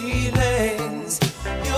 feelings. You